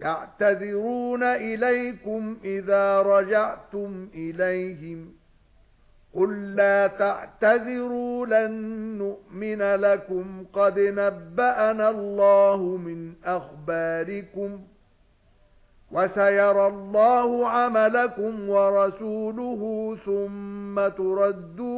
يَعْتَذِرُونَ إِلَيْكُمْ إِذَا رَجَعْتُمْ إِلَيْهِمْ. قُل لَّا تَعْتَذِرُوا لَن نُّؤْمِنَ لَكُمْ. قَدْ نَبَّأَنَا اللَّهُ مِنْ أَخْبَارِكُمْ وَسَيَرَى اللَّهُ عَمَلَكُمْ وَرَسُولُهُ ثُمَّ تُرَدُّونَ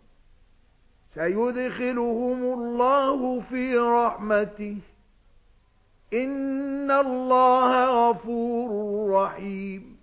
سَيُدْخِلُهُمُ اللَّهُ فِي رَحْمَتِهِ. إِنَّ اللَّهَ غَفُورٌ رَّحِيمٌ.